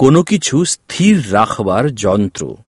কোনো কিছু স্থির রাখবার যন্ত্র।